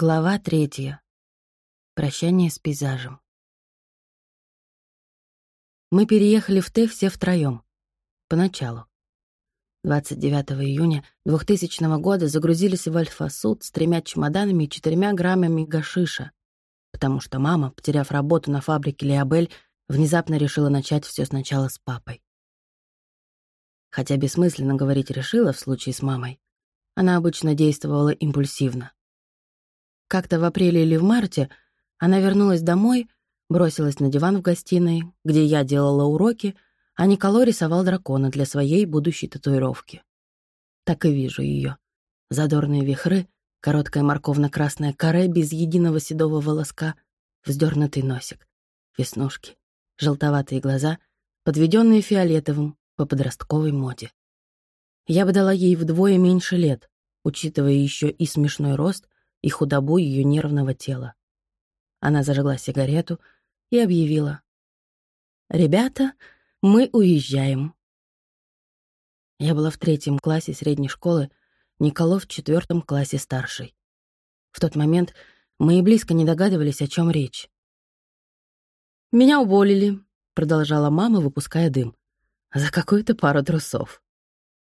Глава третья. Прощание с пейзажем. Мы переехали в Т все втроём. Поначалу. 29 июня 2000 года загрузились в Альфа-Суд с тремя чемоданами и четырьмя граммами гашиша, потому что мама, потеряв работу на фабрике Лиабель, внезапно решила начать все сначала с папой. Хотя бессмысленно говорить «решила» в случае с мамой. Она обычно действовала импульсивно. Как-то в апреле или в марте она вернулась домой, бросилась на диван в гостиной, где я делала уроки, а Николо рисовал дракона для своей будущей татуировки. Так и вижу ее. Задорные вихры, короткая морковно-красная каре без единого седого волоска, вздернутый носик, веснушки, желтоватые глаза, подведенные фиолетовым по подростковой моде. Я бы дала ей вдвое меньше лет, учитывая еще и смешной рост — и худобу ее нервного тела. Она зажгла сигарету и объявила. «Ребята, мы уезжаем». Я была в третьем классе средней школы, Николов в четвертом классе старшей. В тот момент мы и близко не догадывались, о чем речь. «Меня уволили», — продолжала мама, выпуская дым. «За какую-то пару трусов».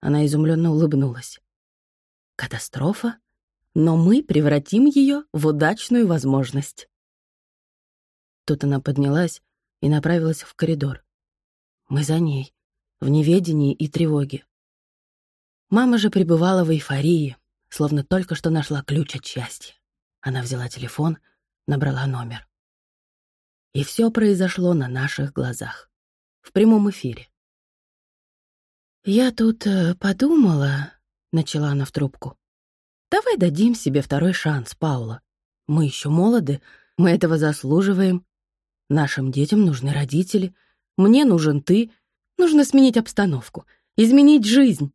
Она изумленно улыбнулась. «Катастрофа?» Но мы превратим ее в удачную возможность. Тут она поднялась и направилась в коридор. Мы за ней, в неведении и тревоге. Мама же пребывала в эйфории, словно только что нашла ключ от счастья. Она взяла телефон, набрала номер. И все произошло на наших глазах, в прямом эфире. «Я тут э, подумала», — начала она в трубку. Давай дадим себе второй шанс, Паула. Мы еще молоды, мы этого заслуживаем. Нашим детям нужны родители, мне нужен ты. Нужно сменить обстановку, изменить жизнь.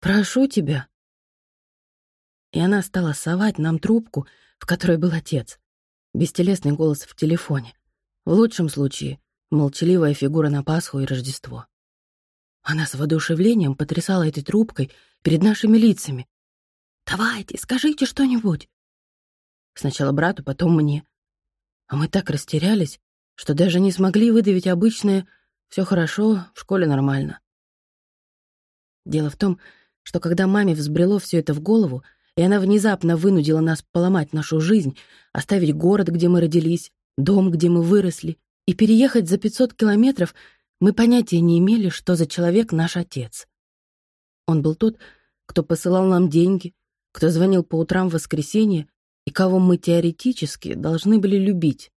Прошу тебя. И она стала совать нам трубку, в которой был отец. Бестелесный голос в телефоне. В лучшем случае — молчаливая фигура на Пасху и Рождество. Она с воодушевлением потрясала этой трубкой перед нашими лицами, Давайте, скажите что-нибудь. Сначала брату, потом мне. А мы так растерялись, что даже не смогли выдавить обычное «все хорошо, в школе нормально». Дело в том, что когда маме взбрело все это в голову, и она внезапно вынудила нас поломать нашу жизнь, оставить город, где мы родились, дом, где мы выросли, и переехать за 500 километров, мы понятия не имели, что за человек наш отец. Он был тот, кто посылал нам деньги, кто звонил по утрам в воскресенье и кого мы теоретически должны были любить.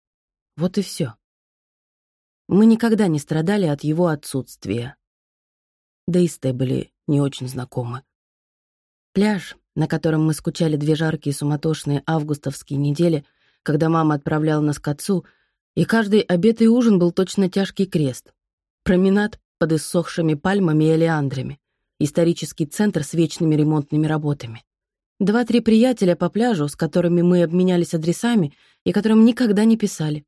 Вот и все. Мы никогда не страдали от его отсутствия. Да и были не очень знакомы. Пляж, на котором мы скучали две жаркие суматошные августовские недели, когда мама отправляла нас к отцу, и каждый обед и ужин был точно тяжкий крест. Променад под иссохшими пальмами и олеандрами, исторический центр с вечными ремонтными работами. Два-три приятеля по пляжу, с которыми мы обменялись адресами и которым никогда не писали.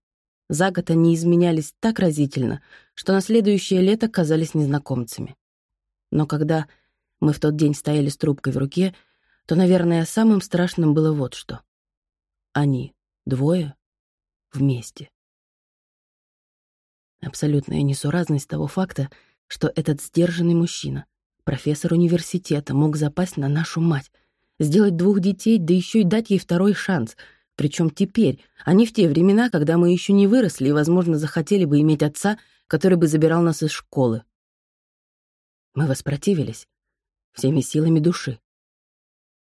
За год они изменялись так разительно, что на следующее лето казались незнакомцами. Но когда мы в тот день стояли с трубкой в руке, то, наверное, самым страшным было вот что. Они, двое, вместе. Абсолютная несуразность того факта, что этот сдержанный мужчина, профессор университета, мог запасть на нашу мать — сделать двух детей, да еще и дать ей второй шанс. Причем теперь, а не в те времена, когда мы еще не выросли и, возможно, захотели бы иметь отца, который бы забирал нас из школы. Мы воспротивились всеми силами души.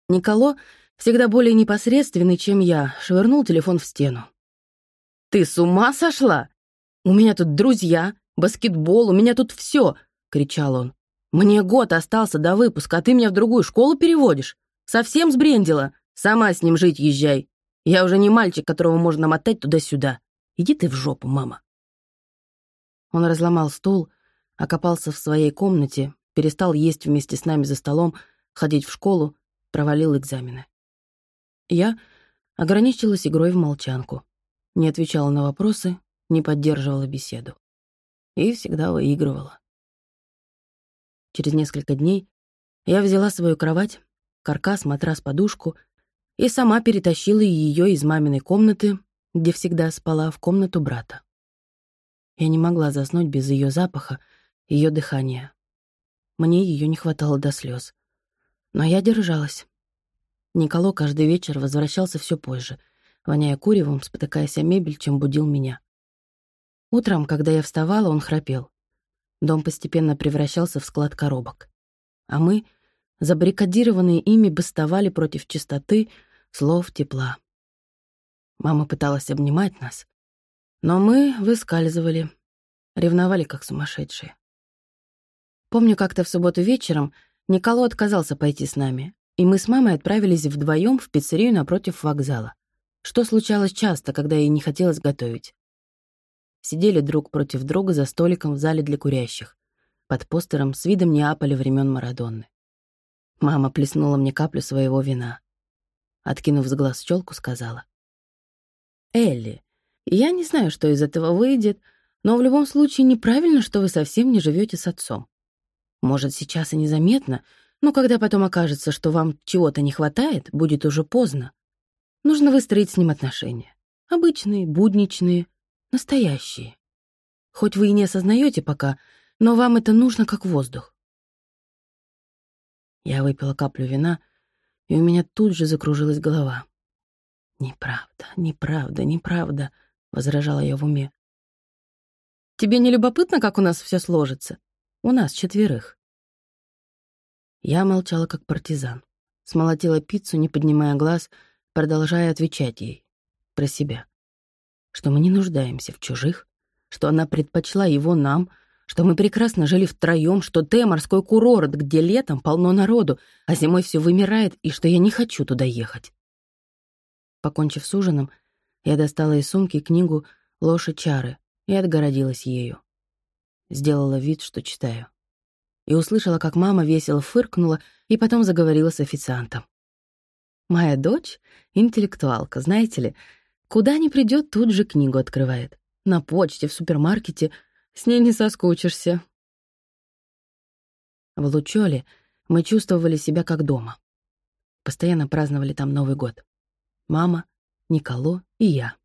Николо, всегда более непосредственный, чем я, швырнул телефон в стену. «Ты с ума сошла? У меня тут друзья, баскетбол, у меня тут все!» — кричал он. «Мне год остался до выпуска, а ты меня в другую школу переводишь? Совсем сбрендила? Сама с ним жить езжай. Я уже не мальчик, которого можно мотать туда-сюда. Иди ты в жопу, мама». Он разломал стул, окопался в своей комнате, перестал есть вместе с нами за столом, ходить в школу, провалил экзамены. Я ограничилась игрой в молчанку, не отвечала на вопросы, не поддерживала беседу. И всегда выигрывала. Через несколько дней я взяла свою кровать, каркас, матрас, подушку, и сама перетащила ее из маминой комнаты, где всегда спала, в комнату брата. Я не могла заснуть без ее запаха, ее дыхания. Мне ее не хватало до слез. Но я держалась. Николо каждый вечер возвращался все позже, воняя куревом, спотыкаясь о мебель, чем будил меня. Утром, когда я вставала, он храпел. Дом постепенно превращался в склад коробок. А мы, забаррикадированные ими, бастовали против чистоты, слов, тепла. Мама пыталась обнимать нас, но мы выскальзывали, ревновали как сумасшедшие. Помню, как-то в субботу вечером Николо отказался пойти с нами, и мы с мамой отправились вдвоем в пиццерию напротив вокзала, что случалось часто, когда ей не хотелось готовить. Сидели друг против друга за столиком в зале для курящих, под постером с видом Неаполя времен Марадонны. Мама плеснула мне каплю своего вина. Откинув с глаз челку, сказала. «Элли, я не знаю, что из этого выйдет, но в любом случае неправильно, что вы совсем не живете с отцом. Может, сейчас и незаметно, но когда потом окажется, что вам чего-то не хватает, будет уже поздно. Нужно выстроить с ним отношения. Обычные, будничные, настоящие. Хоть вы и не осознаете пока, но вам это нужно как воздух. Я выпила каплю вина, и у меня тут же закружилась голова. «Неправда, неправда, неправда», — возражала я в уме. «Тебе не любопытно, как у нас все сложится? У нас четверых». Я молчала, как партизан. Смолотила пиццу, не поднимая глаз, продолжая отвечать ей. Про себя. Что мы не нуждаемся в чужих, что она предпочла его нам, что мы прекрасно жили втроем, что Т — морской курорт, где летом полно народу, а зимой все вымирает, и что я не хочу туда ехать. Покончив с ужином, я достала из сумки книгу «Ложь чары» и отгородилась ею. Сделала вид, что читаю. И услышала, как мама весело фыркнула и потом заговорила с официантом. «Моя дочь — интеллектуалка, знаете ли. Куда ни придет, тут же книгу открывает. На почте, в супермаркете. С ней не соскучишься». В Лучоле мы чувствовали себя как дома. Постоянно праздновали там Новый год мама, Николо и я.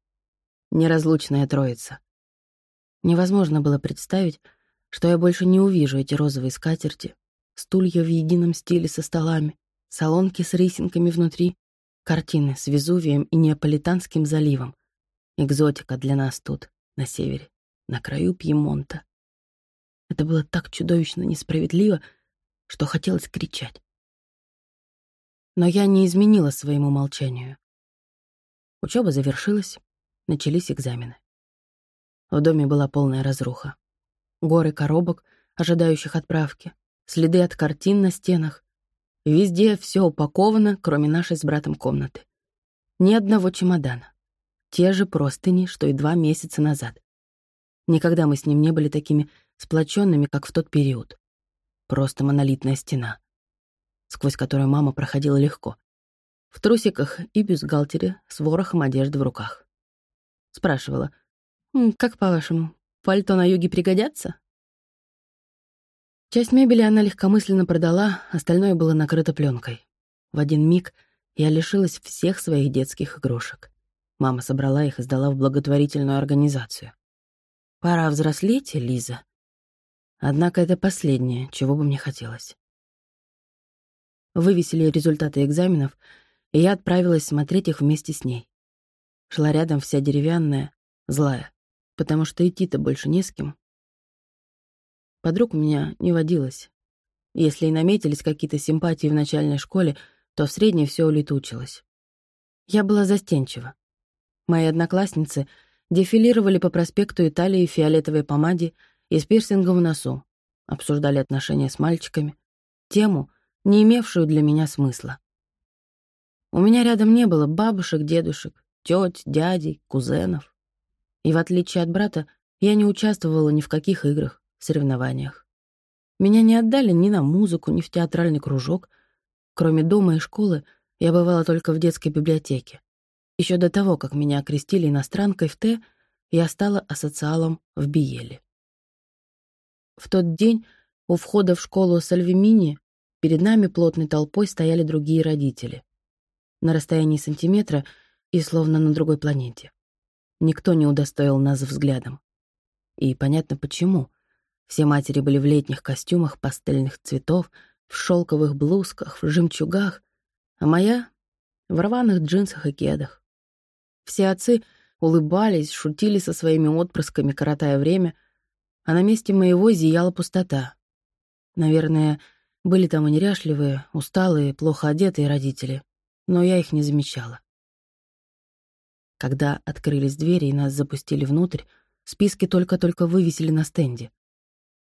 Неразлучная троица. Невозможно было представить, что я больше не увижу эти розовые скатерти, стулья в едином стиле со столами, салонки с рисинками внутри, картины с Везувием и Неаполитанским заливом. Экзотика для нас тут, на севере, на краю Пьемонта. Это было так чудовищно несправедливо, что хотелось кричать. Но я не изменила своему молчанию. Учеба завершилась, начались экзамены. В доме была полная разруха. Горы коробок, ожидающих отправки, следы от картин на стенах. Везде все упаковано, кроме нашей с братом комнаты. Ни одного чемодана. Те же простыни, что и два месяца назад. Никогда мы с ним не были такими сплоченными, как в тот период. Просто монолитная стена, сквозь которую мама проходила легко, в трусиках и бюстгальтере с ворохом одежды в руках. Спрашивала, «Как по-вашему, пальто на юге пригодятся?» Часть мебели она легкомысленно продала, остальное было накрыто пленкой. В один миг я лишилась всех своих детских игрушек. Мама собрала их и сдала в благотворительную организацию. Пора взрослеть, Лиза. Однако это последнее, чего бы мне хотелось. Вывесили результаты экзаменов — и я отправилась смотреть их вместе с ней. Шла рядом вся деревянная, злая, потому что идти-то больше не с кем. Подруг у меня не водилось. Если и наметились какие-то симпатии в начальной школе, то в средней все улетучилось. Я была застенчива. Мои одноклассницы дефилировали по проспекту Италии в фиолетовой помаде и с пирсингом в носу, обсуждали отношения с мальчиками, тему, не имевшую для меня смысла. У меня рядом не было бабушек, дедушек, тёть, дядей, кузенов. И в отличие от брата, я не участвовала ни в каких играх, соревнованиях. Меня не отдали ни на музыку, ни в театральный кружок. Кроме дома и школы, я бывала только в детской библиотеке. Еще до того, как меня окрестили иностранкой в Т, я стала асоциалом в Биеле. В тот день у входа в школу Сальвимини перед нами плотной толпой стояли другие родители. на расстоянии сантиметра и словно на другой планете. Никто не удостоил нас взглядом. И понятно почему. Все матери были в летних костюмах пастельных цветов, в шелковых блузках, в жемчугах, а моя — в рваных джинсах и кедах. Все отцы улыбались, шутили со своими отпрысками, коротая время, а на месте моего зияла пустота. Наверное, были там и неряшливые, усталые, плохо одетые родители, но я их не замечала. Когда открылись двери и нас запустили внутрь, списки только-только вывесили на стенде.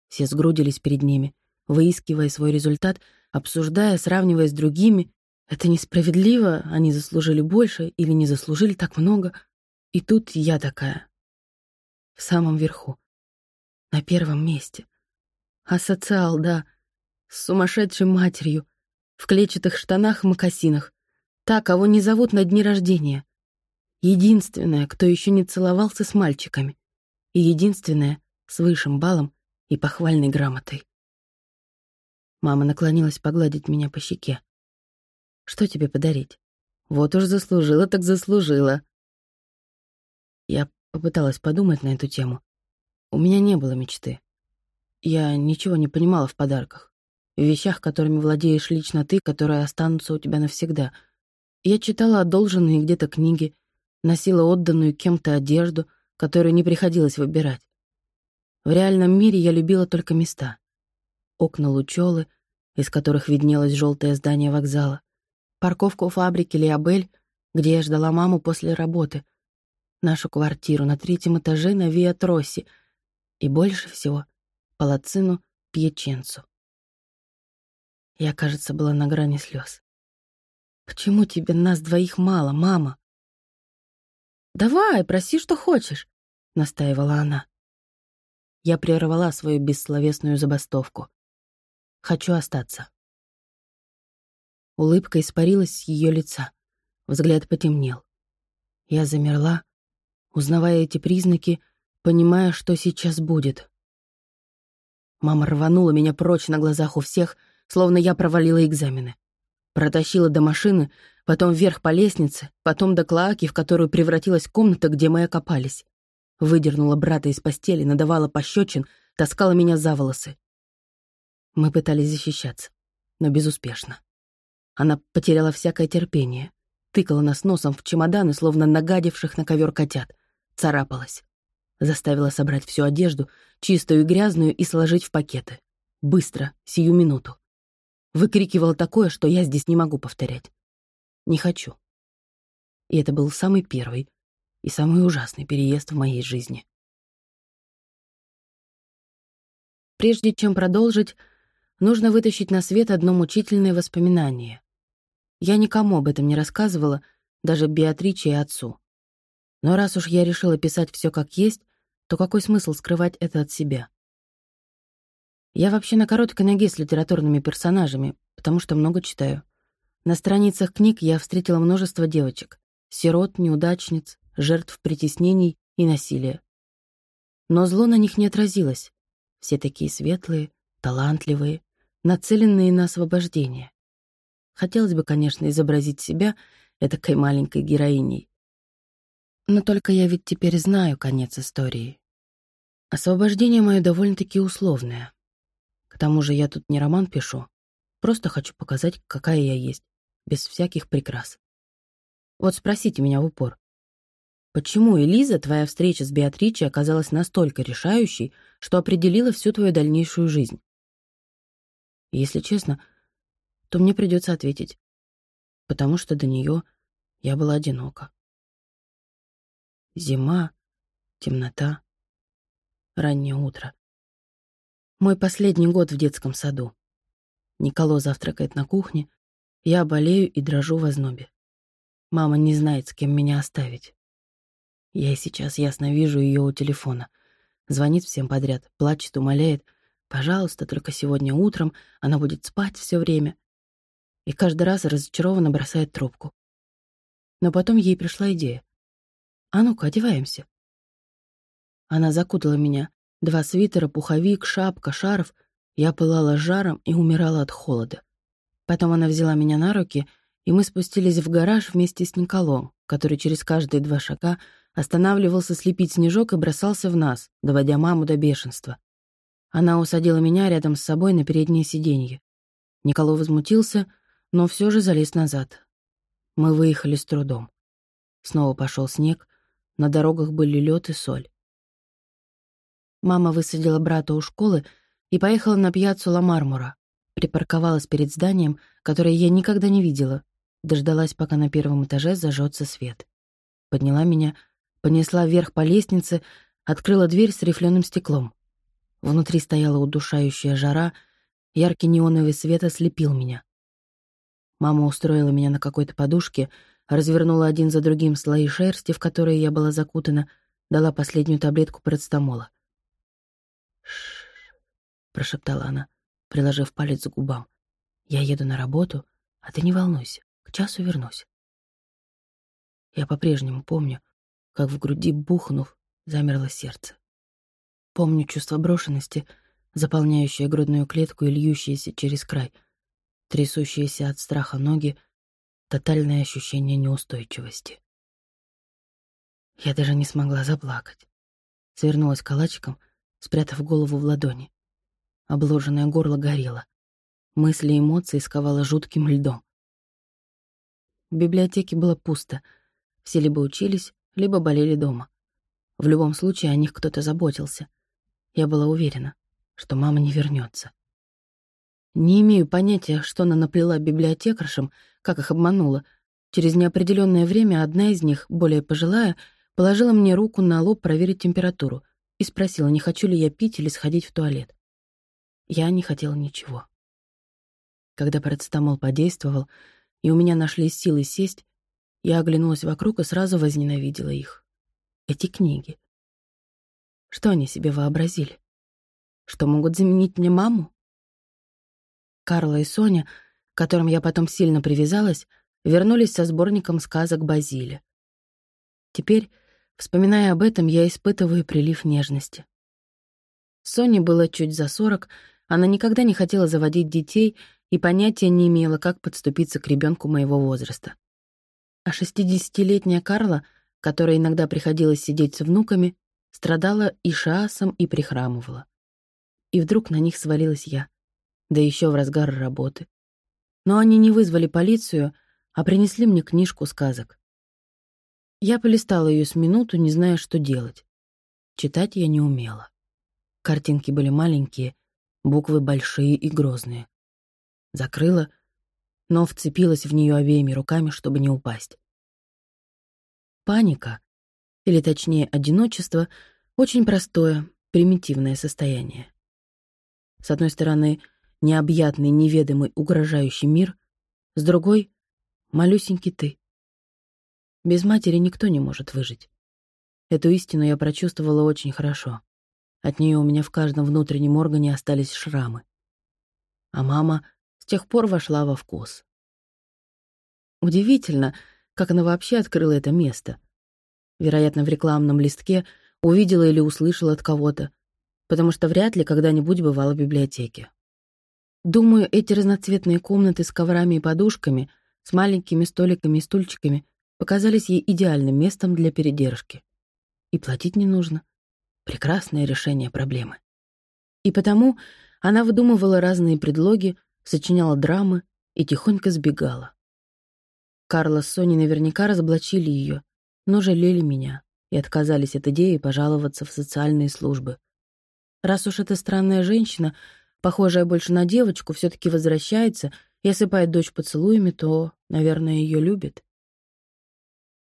Все сгрудились перед ними, выискивая свой результат, обсуждая, сравнивая с другими. Это несправедливо, они заслужили больше или не заслужили так много. И тут я такая. В самом верху. На первом месте. А социал, да, с сумасшедшей матерью, в клетчатых штанах и мокасинах. Та, кого не зовут на дни рождения. Единственная, кто еще не целовался с мальчиками. И единственная, с высшим баллом и похвальной грамотой. Мама наклонилась погладить меня по щеке. «Что тебе подарить? Вот уж заслужила, так заслужила». Я попыталась подумать на эту тему. У меня не было мечты. Я ничего не понимала в подарках. В вещах, которыми владеешь лично ты, которые останутся у тебя навсегда. Я читала одолженные где-то книги, носила отданную кем-то одежду, которую не приходилось выбирать. В реальном мире я любила только места. Окна Лучолы, из которых виднелось желтое здание вокзала, парковку фабрики Лиабель, где я ждала маму после работы, нашу квартиру на третьем этаже на Виатроссе и больше всего палацину Пьяченцу. Я, кажется, была на грани слез. «Почему тебе нас двоих мало, мама?» «Давай, проси, что хочешь», — настаивала она. Я прервала свою бессловесную забастовку. Хочу остаться. Улыбка испарилась с ее лица. Взгляд потемнел. Я замерла, узнавая эти признаки, понимая, что сейчас будет. Мама рванула меня прочь на глазах у всех, словно я провалила экзамены. Протащила до машины, потом вверх по лестнице, потом до клоаки, в которую превратилась комната, где мы окопались. Выдернула брата из постели, надавала пощечин, таскала меня за волосы. Мы пытались защищаться, но безуспешно. Она потеряла всякое терпение, тыкала нас носом в чемоданы, словно нагадивших на ковер котят, царапалась. Заставила собрать всю одежду, чистую и грязную, и сложить в пакеты. Быстро, сию минуту. Выкрикивала такое, что я здесь не могу повторять. Не хочу. И это был самый первый и самый ужасный переезд в моей жизни. Прежде чем продолжить, нужно вытащить на свет одно мучительное воспоминание. Я никому об этом не рассказывала, даже Беатриче и отцу. Но раз уж я решила писать все как есть, то какой смысл скрывать это от себя? Я вообще на короткой ноге с литературными персонажами, потому что много читаю. На страницах книг я встретила множество девочек. Сирот, неудачниц, жертв притеснений и насилия. Но зло на них не отразилось. Все такие светлые, талантливые, нацеленные на освобождение. Хотелось бы, конечно, изобразить себя этакой маленькой героиней. Но только я ведь теперь знаю конец истории. Освобождение мое довольно-таки условное. К тому же я тут не роман пишу, просто хочу показать, какая я есть, без всяких прикрас. Вот спросите меня в упор. Почему, Элиза, твоя встреча с Беатричей оказалась настолько решающей, что определила всю твою дальнейшую жизнь? Если честно, то мне придется ответить, потому что до нее я была одинока. Зима, темнота, раннее утро. Мой последний год в детском саду. Николо завтракает на кухне, я болею и дрожу в ознобе. Мама не знает, с кем меня оставить. Я сейчас ясно вижу ее у телефона. Звонит всем подряд, плачет, умоляет, Пожалуйста, только сегодня утром она будет спать все время. И каждый раз разочарованно бросает трубку. Но потом ей пришла идея. «А ну-ка, одеваемся». Она закутала меня. Два свитера, пуховик, шапка, шарф. Я пылала жаром и умирала от холода. Потом она взяла меня на руки и мы спустились в гараж вместе с Николом, который через каждые два шага останавливался слепить снежок и бросался в нас, доводя маму до бешенства. Она усадила меня рядом с собой на переднее сиденье. Николо возмутился, но все же залез назад. Мы выехали с трудом. Снова пошел снег, на дорогах были лед и соль. Мама высадила брата у школы и поехала на пьяцу Ла Мармура. Припарковалась перед зданием, которое я никогда не видела. Дождалась, пока на первом этаже зажжется свет. Подняла меня, понесла вверх по лестнице, открыла дверь с рифленым стеклом. Внутри стояла удушающая жара, яркий неоновый свет ослепил меня. Мама устроила меня на какой-то подушке, развернула один за другим слои шерсти, в которые я была закутана, дала последнюю таблетку парацетамола. «Ш-ш-ш», прошептала она, приложив палец к губам. «Я еду на работу, а ты не волнуйся, к часу вернусь». Я по-прежнему помню, как в груди бухнув, замерло сердце. Помню чувство брошенности, заполняющее грудную клетку и льющееся через край, трясущиеся от страха ноги, тотальное ощущение неустойчивости. Я даже не смогла заплакать. Свернулась калачиком, спрятав голову в ладони. Обложенное горло горело. Мысли и эмоции сковало жутким льдом. В библиотеке было пусто. Все либо учились, либо болели дома. В любом случае о них кто-то заботился. Я была уверена, что мама не вернется. Не имею понятия, что она наплела библиотекаршам, как их обманула. Через неопределенное время одна из них, более пожилая, положила мне руку на лоб проверить температуру и спросила, не хочу ли я пить или сходить в туалет. Я не хотела ничего. Когда парацетамол подействовал, и у меня нашлись силы сесть, я оглянулась вокруг и сразу возненавидела их. Эти книги. Что они себе вообразили? Что могут заменить мне маму? Карла и Соня, к которым я потом сильно привязалась, вернулись со сборником сказок Базиле. Теперь, вспоминая об этом, я испытываю прилив нежности. Соне было чуть за сорок, она никогда не хотела заводить детей и понятия не имела, как подступиться к ребенку моего возраста. А шестидесятилетняя Карла, которая иногда приходилось сидеть с внуками, страдала и шаасом, и прихрамывала. И вдруг на них свалилась я, да еще в разгар работы. Но они не вызвали полицию, а принесли мне книжку сказок. Я полистала ее с минуту, не зная, что делать. Читать я не умела. Картинки были маленькие, буквы большие и грозные. Закрыла, но вцепилась в нее обеими руками, чтобы не упасть. Паника, или точнее одиночество, очень простое, примитивное состояние. С одной стороны, необъятный, неведомый, угрожающий мир, с другой — малюсенький ты. Без матери никто не может выжить. Эту истину я прочувствовала очень хорошо. От нее у меня в каждом внутреннем органе остались шрамы. А мама с тех пор вошла во вкус. Удивительно, как она вообще открыла это место. Вероятно, в рекламном листке увидела или услышала от кого-то, потому что вряд ли когда-нибудь бывала в библиотеке. Думаю, эти разноцветные комнаты с коврами и подушками, с маленькими столиками и стульчиками показались ей идеальным местом для передержки. И платить не нужно. Прекрасное решение проблемы. И потому она выдумывала разные предлоги, сочиняла драмы и тихонько сбегала. Карла с Соней наверняка разоблачили ее, но жалели меня и отказались от идеи пожаловаться в социальные службы. Раз уж эта странная женщина, похожая больше на девочку, все таки возвращается и осыпает дочь поцелуями, то, наверное, ее любит.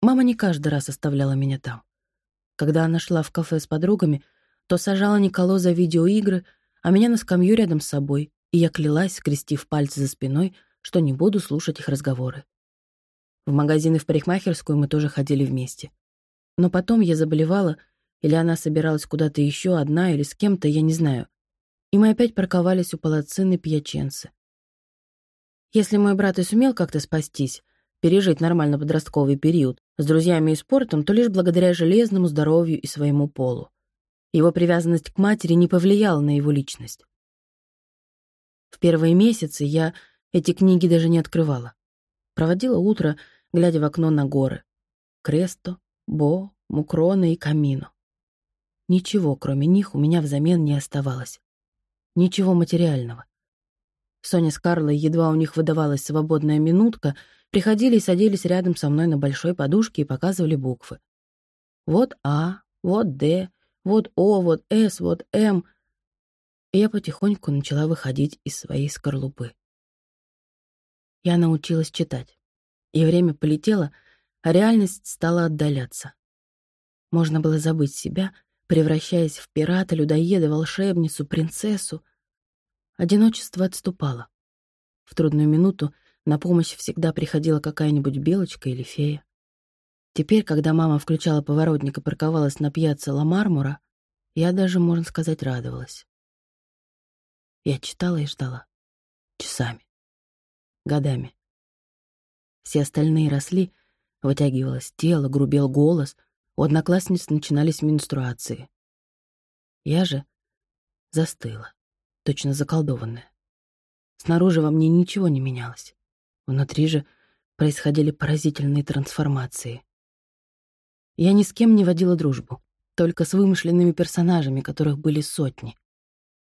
Мама не каждый раз оставляла меня там. Когда она шла в кафе с подругами, то сажала Николо за видеоигры, а меня на скамью рядом с собой, и я клялась, скрестив пальцы за спиной, что не буду слушать их разговоры. В магазин и в парикмахерскую мы тоже ходили вместе. Но потом я заболевала, или она собиралась куда-то еще одна или с кем-то, я не знаю. И мы опять парковались у палацины Пьяченцы. Если мой брат и сумел как-то спастись, пережить нормально подростковый период с друзьями и спортом, то лишь благодаря железному здоровью и своему полу. Его привязанность к матери не повлияла на его личность. В первые месяцы я эти книги даже не открывала. Проводила утро, глядя в окно на горы. Кресто, Бо, Мукрона и Камино. Ничего, кроме них, у меня взамен не оставалось. Ничего материального. Соня с Карлой, едва у них выдавалась свободная минутка, приходили и садились рядом со мной на большой подушке и показывали буквы. Вот А, вот Д, вот О, вот С, вот М. И я потихоньку начала выходить из своей скорлупы. Я научилась читать. И время полетело, а реальность стала отдаляться. Можно было забыть себя, превращаясь в пирата, людоеда, волшебницу, принцессу. Одиночество отступало. В трудную минуту на помощь всегда приходила какая-нибудь белочка или фея. Теперь, когда мама включала поворотник и парковалась на пьяце Ла Мармура, я даже, можно сказать, радовалась. Я читала и ждала. Часами. Годами. Все остальные росли, вытягивалось тело, грубел голос, у одноклассниц начинались менструации. Я же застыла, точно заколдованная. Снаружи во мне ничего не менялось. Внутри же происходили поразительные трансформации. Я ни с кем не водила дружбу, только с вымышленными персонажами, которых были сотни.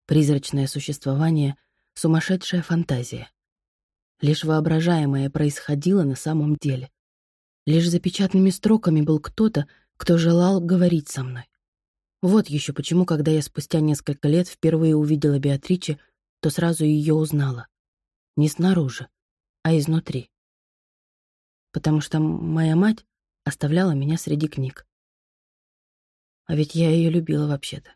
Призрачное существование, сумасшедшая фантазия. Лишь воображаемое происходило на самом деле. Лишь за печатными строками был кто-то, кто желал говорить со мной. Вот еще почему, когда я спустя несколько лет впервые увидела Беатриче, то сразу ее узнала. Не снаружи, а изнутри. Потому что моя мать оставляла меня среди книг. А ведь я ее любила вообще-то.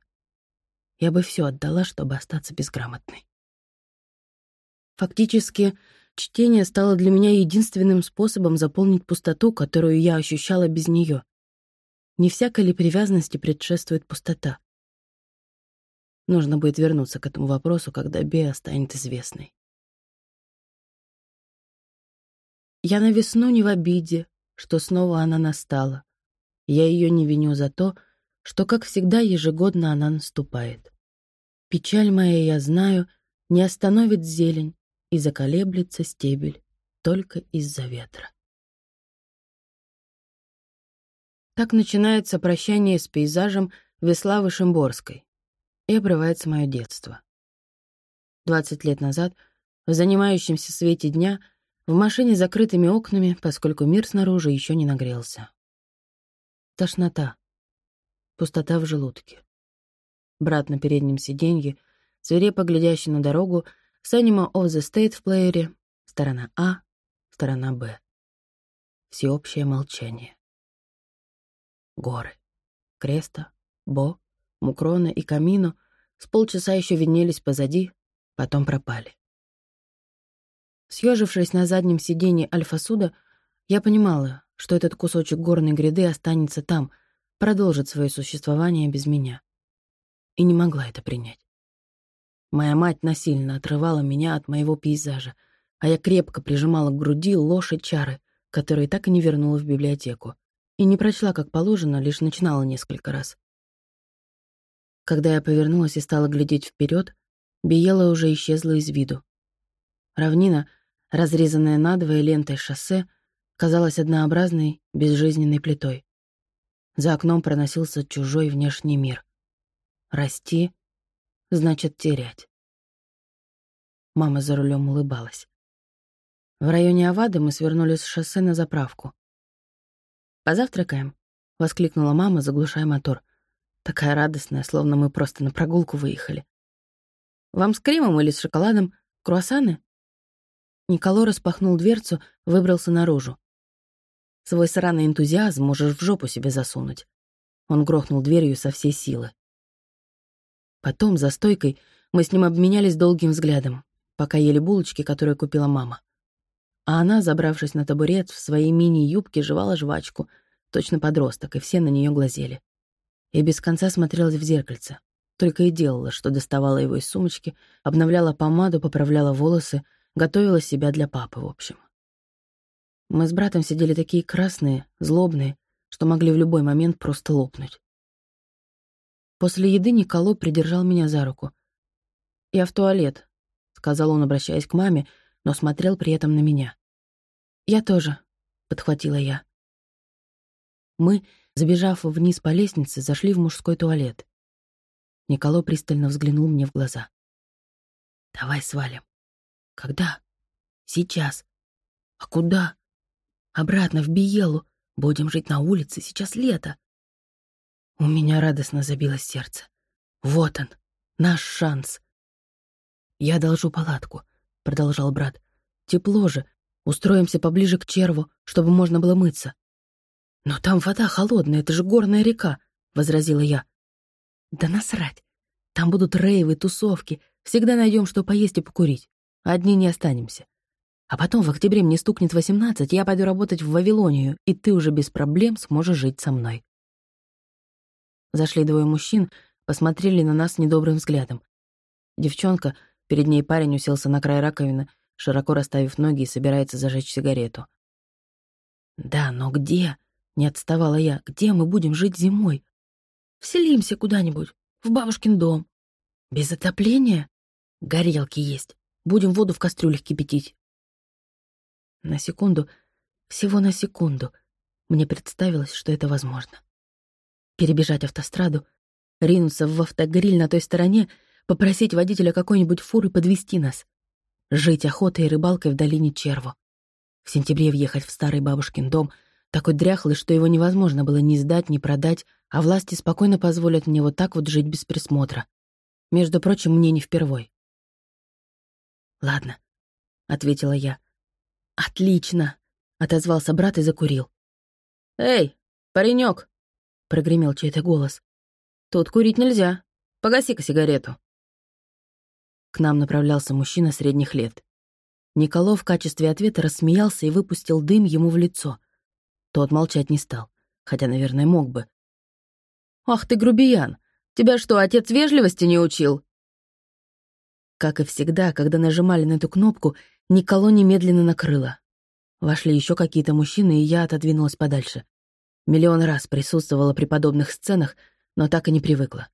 Я бы все отдала, чтобы остаться безграмотной. Фактически, чтение стало для меня единственным способом заполнить пустоту, которую я ощущала без нее. Не всякой ли привязанности предшествует пустота? Нужно будет вернуться к этому вопросу, когда Беа станет известной. Я на весну не в обиде, что снова она настала. Я ее не виню за то, что, как всегда, ежегодно она наступает. Печаль моя, я знаю, не остановит зелень, и заколеблется стебель только из-за ветра. Так начинается прощание с пейзажем Веславы Шимборской и обрывается мое детство. Двадцать лет назад, в занимающемся свете дня — в машине с закрытыми окнами, поскольку мир снаружи еще не нагрелся. Тошнота. Пустота в желудке. Брат на переднем сиденье, свирепо глядящий на дорогу, Cinema of the State в плеере, сторона А, сторона Б. Всеобщее молчание. Горы. Креста, Бо, Мукрона и Камино с полчаса еще виднелись позади, потом пропали. Съежившись на заднем сиденье Альфа-Суда, я понимала, что этот кусочек горной гряды останется там, продолжит свое существование без меня. И не могла это принять. Моя мать насильно отрывала меня от моего пейзажа, а я крепко прижимала к груди лошадь чары, которую так и не вернула в библиотеку, и не прочла, как положено, лишь начинала несколько раз. Когда я повернулась и стала глядеть вперед, Биела уже исчезла из виду. Равнина, разрезанная надвое лентой шоссе, казалась однообразной, безжизненной плитой. За окном проносился чужой внешний мир. Расти — значит терять. Мама за рулем улыбалась. В районе Авады мы свернули с шоссе на заправку. «Позавтракаем?» — воскликнула мама, заглушая мотор. Такая радостная, словно мы просто на прогулку выехали. «Вам с кремом или с шоколадом? Круассаны?» Николо распахнул дверцу, выбрался наружу. Свой сраный энтузиазм можешь в жопу себе засунуть. Он грохнул дверью со всей силы. Потом, за стойкой, мы с ним обменялись долгим взглядом, пока ели булочки, которые купила мама. А она, забравшись на табурет, в своей мини-юбке жевала жвачку, точно подросток, и все на нее глазели. И без конца смотрелась в зеркальце. Только и делала, что доставала его из сумочки, обновляла помаду, поправляла волосы, Готовила себя для папы, в общем. Мы с братом сидели такие красные, злобные, что могли в любой момент просто лопнуть. После еды Николо придержал меня за руку. «Я в туалет», — сказал он, обращаясь к маме, но смотрел при этом на меня. «Я тоже», — подхватила я. Мы, забежав вниз по лестнице, зашли в мужской туалет. Николо пристально взглянул мне в глаза. «Давай свалим». «Когда?» «Сейчас». «А куда?» «Обратно в Биелу. Будем жить на улице, сейчас лето». У меня радостно забилось сердце. Вот он, наш шанс. «Я должу палатку», — продолжал брат. «Тепло же. Устроимся поближе к черву, чтобы можно было мыться». «Но там вода холодная, это же горная река», — возразила я. «Да насрать. Там будут рейвы, тусовки. Всегда найдем, что поесть и покурить. Одни не останемся. А потом в октябре мне стукнет восемнадцать, я пойду работать в Вавилонию, и ты уже без проблем сможешь жить со мной». Зашли двое мужчин, посмотрели на нас недобрым взглядом. Девчонка, перед ней парень уселся на край раковины, широко расставив ноги и собирается зажечь сигарету. «Да, но где?» — не отставала я. «Где мы будем жить зимой? Вселимся куда-нибудь, в бабушкин дом. Без отопления? Горелки есть. Будем воду в кастрюлях кипятить». На секунду, всего на секунду, мне представилось, что это возможно. Перебежать автостраду, ринуться в автогриль на той стороне, попросить водителя какой-нибудь фуры подвести нас. Жить охотой и рыбалкой в долине Черво. В сентябре въехать в старый бабушкин дом, такой дряхлый, что его невозможно было ни сдать, ни продать, а власти спокойно позволят мне вот так вот жить без присмотра. Между прочим, мне не впервой. «Ладно», — ответила я. «Отлично», — отозвался брат и закурил. «Эй, паренек, прогремел чей-то голос. «Тут курить нельзя. Погаси-ка сигарету». К нам направлялся мужчина средних лет. Николо в качестве ответа рассмеялся и выпустил дым ему в лицо. Тот молчать не стал, хотя, наверное, мог бы. «Ах ты, грубиян! Тебя что, отец вежливости не учил?» Как и всегда, когда нажимали на эту кнопку, Николо немедленно накрыло. Вошли еще какие-то мужчины, и я отодвинулась подальше. Миллион раз присутствовала при подобных сценах, но так и не привыкла.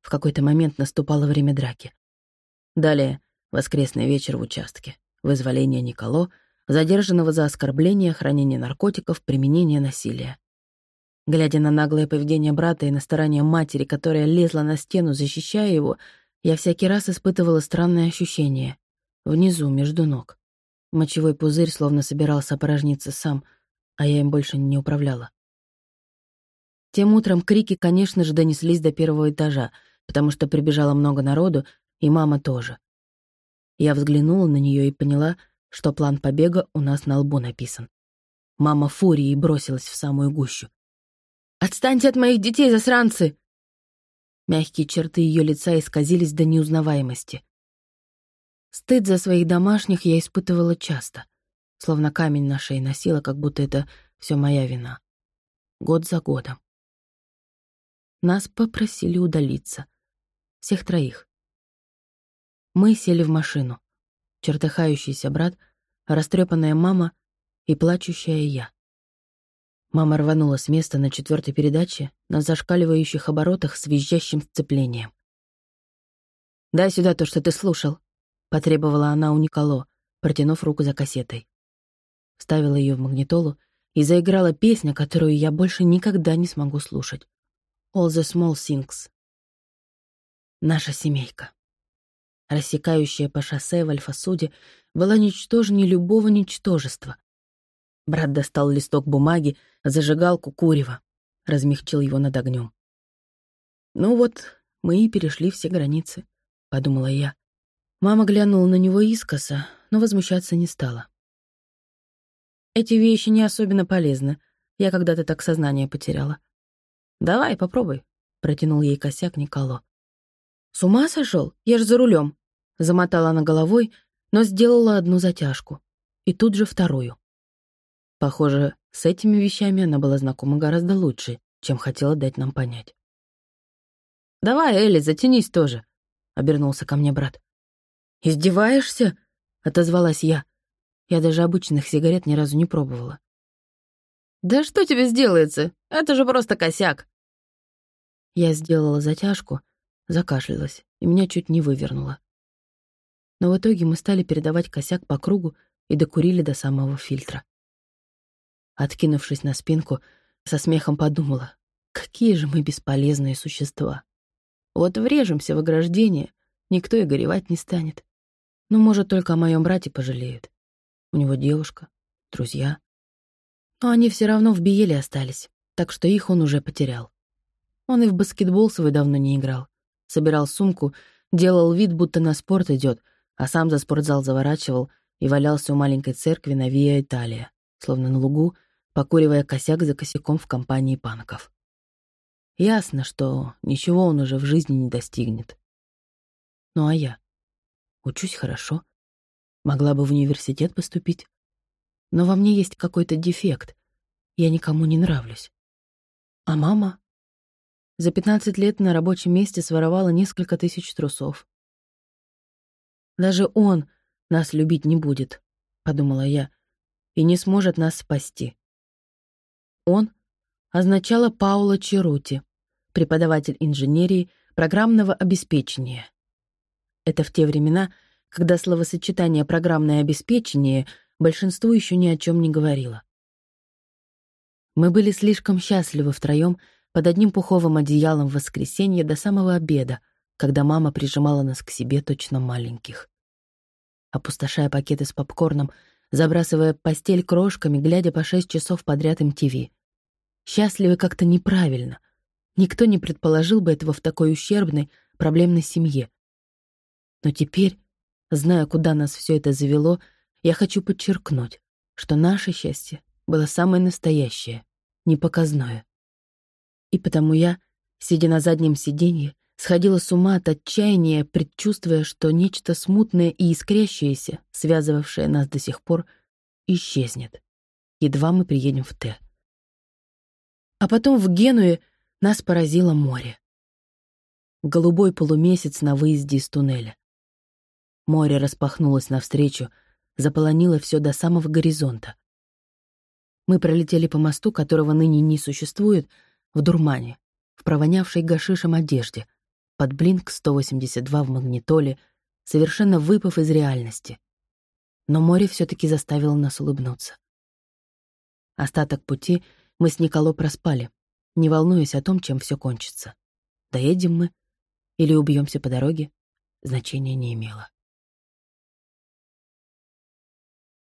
В какой-то момент наступало время драки. Далее — воскресный вечер в участке, вызволение Николо, задержанного за оскорбление, хранение наркотиков, применение насилия. Глядя на наглое поведение брата и на старания матери, которая лезла на стену, защищая его, я всякий раз испытывала странное ощущение. Внизу, между ног. Мочевой пузырь словно собирался опорожниться сам, а я им больше не управляла. Тем утром крики, конечно же, донеслись до первого этажа, потому что прибежало много народу, и мама тоже. Я взглянула на нее и поняла, что план побега у нас на лбу написан. Мама фурией бросилась в самую гущу. «Отстаньте от моих детей, засранцы!» Мягкие черты ее лица исказились до неузнаваемости. Стыд за своих домашних я испытывала часто, словно камень на шее носила, как будто это все моя вина. Год за годом. Нас попросили удалиться. Всех троих. Мы сели в машину. Чертыхающийся брат, растрепанная мама и плачущая я. Мама рванула с места на четвертой передаче на зашкаливающих оборотах с визжащим сцеплением. «Дай сюда то, что ты слушал», — потребовала она у Николо, протянув руку за кассетой. Вставила ее в магнитолу и заиграла песня, которую я больше никогда не смогу слушать. All the small things. Наша семейка. Рассекающая по шоссе в Альфасуде была ничтожнее любого ничтожества. Брат достал листок бумаги, зажигалку курева, размягчил его над огнем. «Ну вот, мы и перешли все границы», — подумала я. Мама глянула на него искоса, но возмущаться не стала. «Эти вещи не особенно полезны. Я когда-то так сознание потеряла. «Давай, попробуй», — протянул ей косяк Николо. «С ума сошел? Я ж за рулем. Замотала она головой, но сделала одну затяжку. И тут же вторую. Похоже, с этими вещами она была знакома гораздо лучше, чем хотела дать нам понять. «Давай, Элли, затянись тоже», — обернулся ко мне брат. «Издеваешься?» — отозвалась я. Я даже обычных сигарет ни разу не пробовала. «Да что тебе сделается? Это же просто косяк!» Я сделала затяжку, закашлялась, и меня чуть не вывернуло. Но в итоге мы стали передавать косяк по кругу и докурили до самого фильтра. Откинувшись на спинку, со смехом подумала, какие же мы бесполезные существа. Вот врежемся в ограждение, никто и горевать не станет. Ну, может, только о моем брате пожалеют. У него девушка, друзья. Но они все равно в Биеле остались, так что их он уже потерял. Он и в баскетбол свой давно не играл. Собирал сумку, делал вид, будто на спорт идет, а сам за спортзал заворачивал и валялся у маленькой церкви на Виа Италия, словно на лугу, покуривая косяк за косяком в компании панков. Ясно, что ничего он уже в жизни не достигнет. Ну а я? Учусь хорошо. Могла бы в университет поступить. Но во мне есть какой-то дефект. Я никому не нравлюсь. А мама? За 15 лет на рабочем месте своровала несколько тысяч трусов. Даже он нас любить не будет, подумала я, и не сможет нас спасти. Он означало Паула Черути, преподаватель инженерии программного обеспечения. Это в те времена, когда словосочетание «программное обеспечение» большинству еще ни о чем не говорило. Мы были слишком счастливы втроем под одним пуховым одеялом в воскресенье до самого обеда, когда мама прижимала нас к себе точно маленьких. Опустошая пакеты с попкорном, забрасывая постель крошками, глядя по шесть часов подряд МТВ. Счастливы как-то неправильно. Никто не предположил бы этого в такой ущербной, проблемной семье. Но теперь, зная, куда нас все это завело, я хочу подчеркнуть, что наше счастье было самое настоящее, непоказное. И потому я, сидя на заднем сиденье, сходила с ума от отчаяния, предчувствуя, что нечто смутное и искрящееся, связывавшее нас до сих пор, исчезнет. Едва мы приедем в Т. А потом в Генуе нас поразило море. Голубой полумесяц на выезде из туннеля. Море распахнулось навстречу, заполонило все до самого горизонта. Мы пролетели по мосту, которого ныне не существует, в дурмане, в провонявшей гашишем одежде, под блинк 182 в магнитоле, совершенно выпав из реальности. Но море все таки заставило нас улыбнуться. Остаток пути мы с Николо проспали, не волнуясь о том, чем все кончится. Доедем мы или убьемся по дороге, значения не имело.